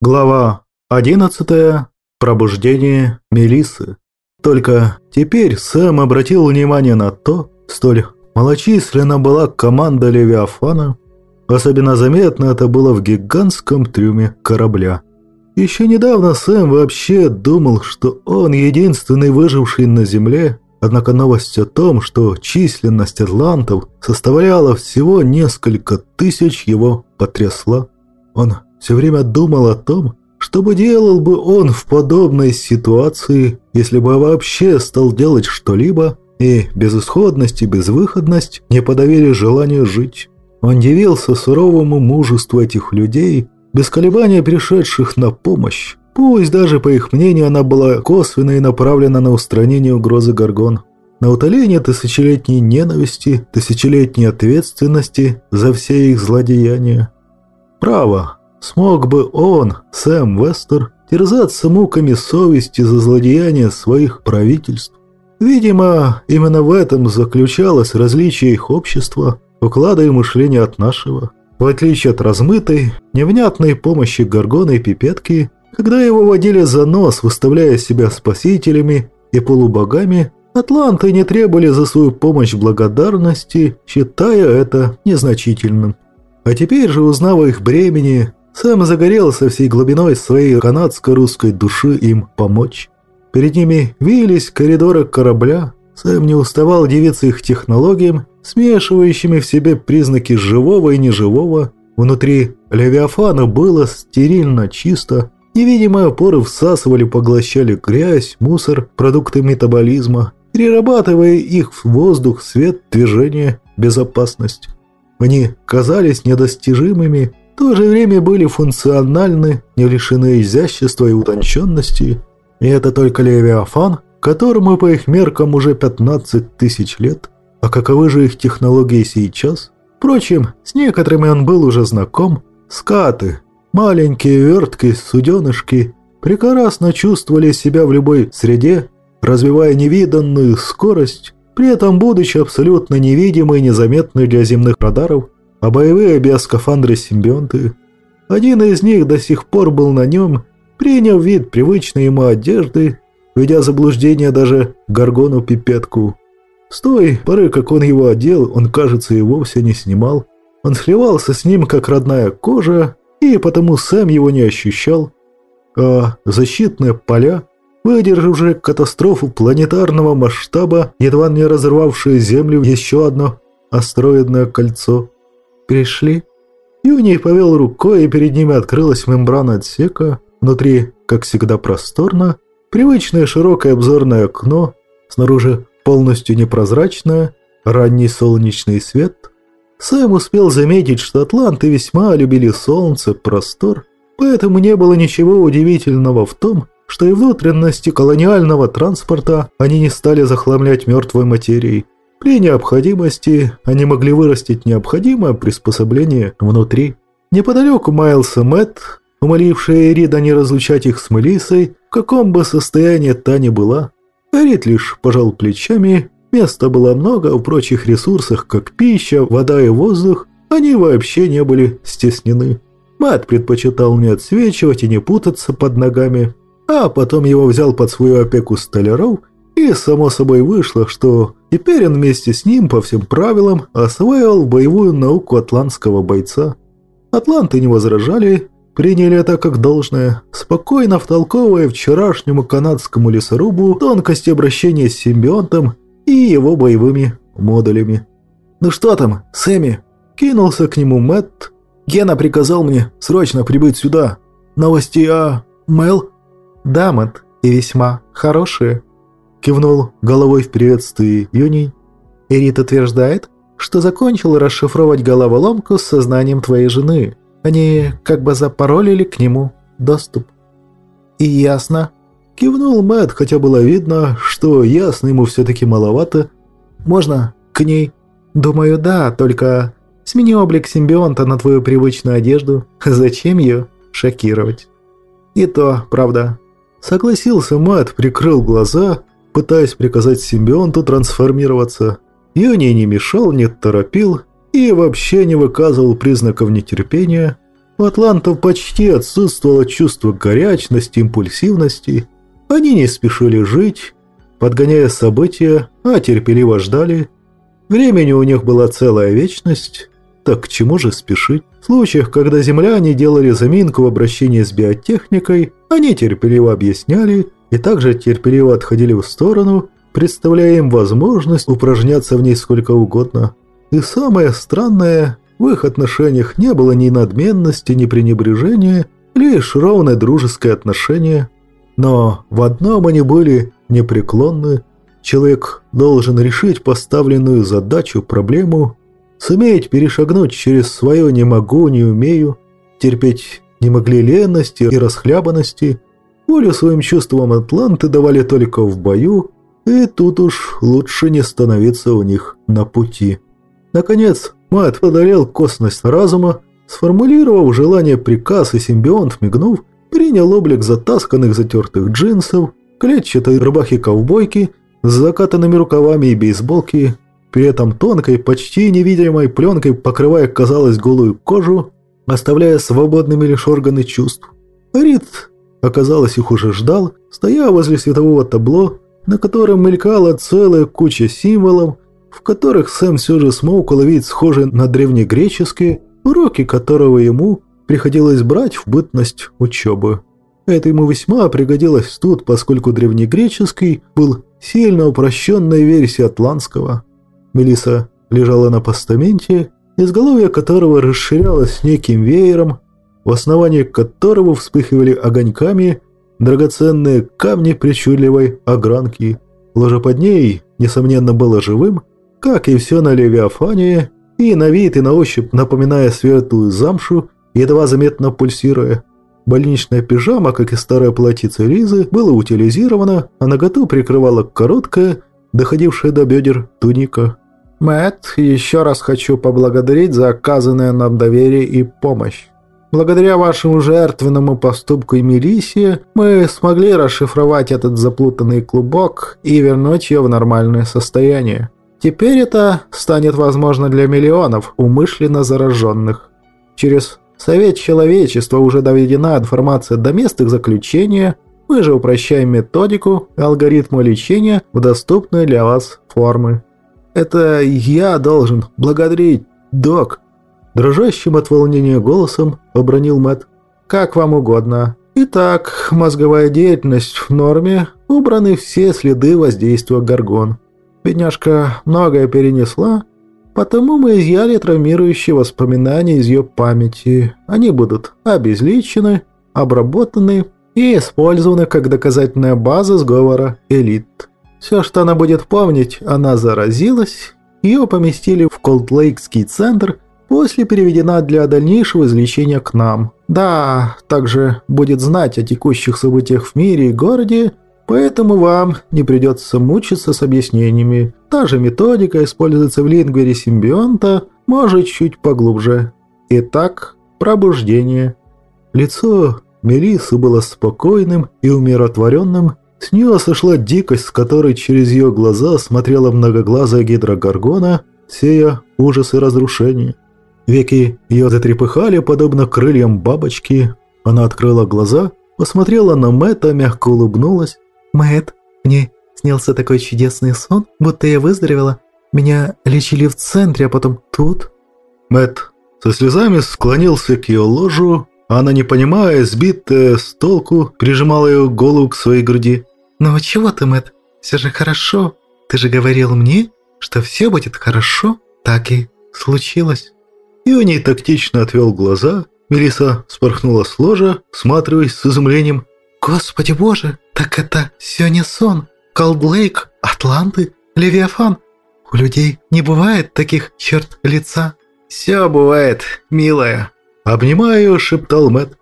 Глава 11. Пробуждение Мелисы. Только теперь Сэм обратил внимание на то, столь малочисленно была команда Левиафана. Особенно заметно это было в гигантском трюме корабля. Еще недавно Сэм вообще думал, что он единственный выживший на Земле, однако новость о том, что численность атлантов составляла всего несколько тысяч, его потрясла. Он все время думал о том, что бы делал бы он в подобной ситуации, если бы вообще стал делать что-либо, и безысходность и безвыходность не подавили желание жить. Он дивился суровому мужеству этих людей, без колебания пришедших на помощь. Пусть даже, по их мнению, она была косвенно и направлена на устранение угрозы Гаргон. На утоление тысячелетней ненависти, тысячелетней ответственности за все их злодеяния. Право, Смог бы он, Сэм Вестер, терзаться муками совести за злодеяния своих правительств? Видимо, именно в этом заключалось различие их общества, уклада и мышления от нашего. В отличие от размытой, невнятной помощи Гаргона и Пипетки, когда его водили за нос, выставляя себя спасителями и полубогами, атланты не требовали за свою помощь благодарности, считая это незначительным. А теперь же, узнав о их бремени, Сэм загорелся всей глубиной своей канадско-русской души им помочь. Перед ними вились коридоры корабля. Сэм не уставал удивиться их технологиям, смешивающими в себе признаки живого и неживого. Внутри Левиафана было стерильно чисто. Невидимые опоры всасывали, поглощали грязь, мусор, продукты метаболизма, перерабатывая их в воздух, свет, движение, безопасность. Они казались недостижимыми, то же время были функциональны, не лишены изящества и утонченности. И это только Левиафан, которому по их меркам уже 15 тысяч лет. А каковы же их технологии сейчас? Впрочем, с некоторыми он был уже знаком. Скаты, маленькие вертки, суденышки, прекрасно чувствовали себя в любой среде, развивая невиданную скорость, при этом будучи абсолютно невидимы и незаметны для земных радаров – а боевые биоскафандры-симбионты. Один из них до сих пор был на нем, приняв вид привычной ему одежды, ведя заблуждение даже Гаргону Пипетку. С той поры, как он его одел, он, кажется, и вовсе не снимал. Он сливался с ним, как родная кожа, и потому сам его не ощущал. А защитные поля, выдержавшие катастрофу планетарного масштаба, едва не разорвавшие Землю еще одно астероидное кольцо – «Пришли?» Юний повел рукой, и перед ними открылась мембрана отсека. Внутри, как всегда, просторно. Привычное широкое обзорное окно. Снаружи полностью непрозрачное. Ранний солнечный свет. Сэм успел заметить, что атланты весьма любили солнце, простор. Поэтому не было ничего удивительного в том, что и внутренности колониального транспорта они не стали захламлять мертвой материей. При необходимости они могли вырастить необходимое приспособление внутри. Неподалеку маялся Мэтт, умоливший Эрида не разлучать их с Мелиссой, в каком бы состоянии та ни была. Эрид лишь пожал плечами, места было много, в прочих ресурсах, как пища, вода и воздух, они вообще не были стеснены. Мэтт предпочитал не отсвечивать и не путаться под ногами, а потом его взял под свою опеку столяров и само собой вышло, что теперь он вместе с ним по всем правилам осваивал боевую науку атлантского бойца. Атланты не возражали, приняли это как должное, спокойно втолковывая вчерашнему канадскому лесорубу тонкости обращения с симбионтом и его боевыми модулями. «Ну что там, Сэмми?» Кинулся к нему Мэтт. «Гена приказал мне срочно прибыть сюда. Новости о... Мэл?» «Да, Мэтт, и весьма хорошие». Кивнул головой в приветствии Юний. Эрит утверждает, что закончил расшифровать головоломку с сознанием твоей жены. Они как бы запаролили к нему доступ. И ясно. Кивнул Мэтт, хотя было видно, что ясно ему все-таки маловато. Можно к ней? Думаю, да, только смени облик симбионта на твою привычную одежду. Зачем ее шокировать? И то, правда. Согласился Мэтт, прикрыл глаза пытаясь приказать симбионту трансформироваться. Юни не мешал, не торопил и вообще не выказывал признаков нетерпения. У атлантов почти отсутствовало чувство горячности, импульсивности. Они не спешили жить, подгоняя события, а терпеливо ждали. Времени у них была целая вечность, так к чему же спешить? В случаях, когда земляне делали заминку в обращении с биотехникой, они терпеливо объясняли и также терпеливо отходили в сторону, представляя им возможность упражняться в ней сколько угодно. И самое странное, в их отношениях не было ни надменности, ни пренебрежения, лишь ровное дружеское отношение. Но в одном они были непреклонны. Человек должен решить поставленную задачу, проблему, суметь перешагнуть через свое «не могу, не умею», терпеть не могли лености и расхлябанности, волю своим чувствам атланты давали только в бою, и тут уж лучше не становиться у них на пути. Наконец, Мэтт одолел косность разума, сформулировав желание приказ и симбионт, мигнув, принял облик затасканных затертых джинсов, клетчатой рубахи-ковбойки с закатанными рукавами и бейсболки, при этом тонкой, почти невидимой пленкой покрывая, казалось, голую кожу, оставляя свободными лишь органы чувств. Рид, оказалось, их уже ждал, стоя возле светового табло, на котором мелькала целая куча символов, в которых Сэм все же смог уловить схожие на древнегреческие, уроки которого ему приходилось брать в бытность учебы. Это ему весьма пригодилось тут, поскольку древнегреческий был сильно упрощенной версией атлантского. Мелиса лежала на постаменте, изголовье которого расширялось неким веером, в основании которого вспыхивали огоньками драгоценные камни причудливой огранки. Ложе под ней, несомненно, было живым, как и все на Левиафане, и на вид, и на ощупь напоминая светлую замшу, едва заметно пульсируя. Больничная пижама, как и старая платьице Лизы, была утилизирована, а наготу прикрывала короткая, доходившая до бедер туника. Мэт, еще раз хочу поблагодарить за оказанное нам доверие и помощь. Благодаря вашему жертвенному поступку и Мелисии мы смогли расшифровать этот заплутанный клубок и вернуть ее в нормальное состояние. Теперь это станет возможно для миллионов умышленно зараженных. Через Совет Человечества уже доведена информация до мест их заключения, мы же упрощаем методику и алгоритмы лечения в доступные для вас формы. Это я должен благодарить, док. Дрожащим от волнения голосом обронил Мэт. Как вам угодно. Итак, мозговая деятельность в норме, убраны все следы воздействия горгон. Бедняжка многое перенесла, потому мы изъяли травмирующие воспоминания из ее памяти. Они будут обезличены, обработаны и использованы как доказательная база сговора элит. Все, что она будет помнить, она заразилась, ее поместили в Колдлейкский центр, после переведена для дальнейшего излечения к нам. Да, также будет знать о текущих событиях в мире и городе, поэтому вам не придется мучиться с объяснениями. Та же методика используется в лингвере симбионта, может чуть поглубже. Итак, пробуждение. Лицо Мелисы было спокойным и умиротворенным, с нее сошла дикость, с которой через ее глаза смотрела многоглазая гидрогоргона, сея ужас и разрушение. Веки ее затрепыхали, подобно крыльям бабочки. Она открыла глаза, посмотрела на Мэтта, мягко улыбнулась. «Мэтт, мне снился такой чудесный сон, будто я выздоровела. Меня лечили в центре, а потом тут». Мэтт со слезами склонился к ее ложу, она, не понимая, сбитая с толку, прижимала ее голову к своей груди. «Ну чего ты, Мэтт? Все же хорошо. Ты же говорил мне, что все будет хорошо. Так и случилось». Ионий тактично отвел глаза. Мелиса спорхнула с ложа, всматриваясь с изумлением. «Господи боже, так это все не сон. Колдлейк, Атланты, Левиафан. У людей не бывает таких черт лица». «Все бывает, милая», — обнимая ее, шептал Мэтт.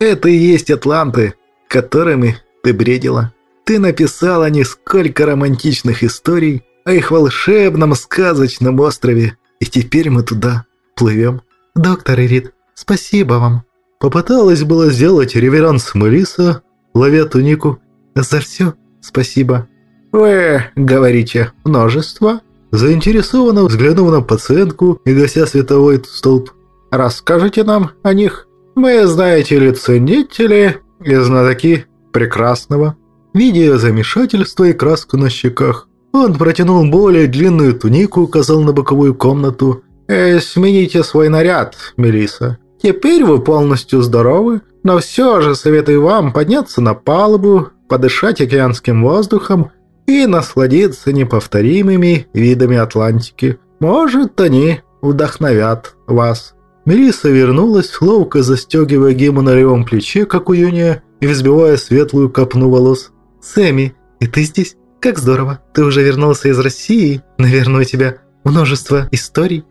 «Это и есть Атланты, которыми ты бредила». Ты написал о них сколько романтичных историй, о их волшебном сказочном острове, и теперь мы туда плывем. Доктор Ирит, спасибо вам. Попыталась было сделать реверанс Мелиса, ловя тунику. За все спасибо. Вы говорите множество? Заинтересованно взглянув на пациентку и гася световой столб. Расскажите нам о них. Мы, знаете ли, ценители и знатоки прекрасного». Видя замешательство и краску на щеках, он протянул более длинную тунику, указал на боковую комнату. «Э, «Смените свой наряд, Мелиса. Теперь вы полностью здоровы, но все же советую вам подняться на палубу, подышать океанским воздухом и насладиться неповторимыми видами Атлантики. Может, они вдохновят вас». Мелисса вернулась, ловко застегивая гему на левом плече, как у Юния, и взбивая светлую копну волос. «Сэмми, и ты здесь? Как здорово! Ты уже вернулся из России? Наверное, у тебя множество историй?»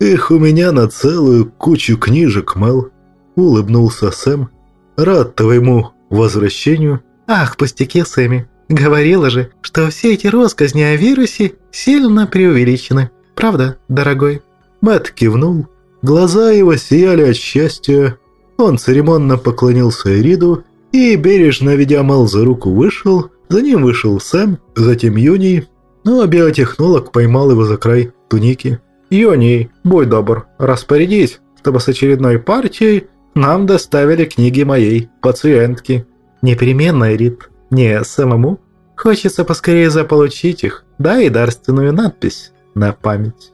«Их у меня на целую кучу книжек, Мел», — улыбнулся Сэм. «Рад твоему возвращению». «Ах, пустяки, Сэмми. Говорила же, что все эти россказни о вирусе сильно преувеличены. Правда, дорогой?» Мэтт кивнул. Глаза его сияли от счастья. Он церемонно поклонился Эриду и, бережно ведя Мел за руку, вышел. За ним вышел Сэм, затем Юний, но биотехнолог поймал его за край туники. «Юний, будь добр, распорядись, чтобы с очередной партией нам доставили книги моей пациентки». «Непременно, Эрит. Не самому. Хочется поскорее заполучить их, да и дарственную надпись на память».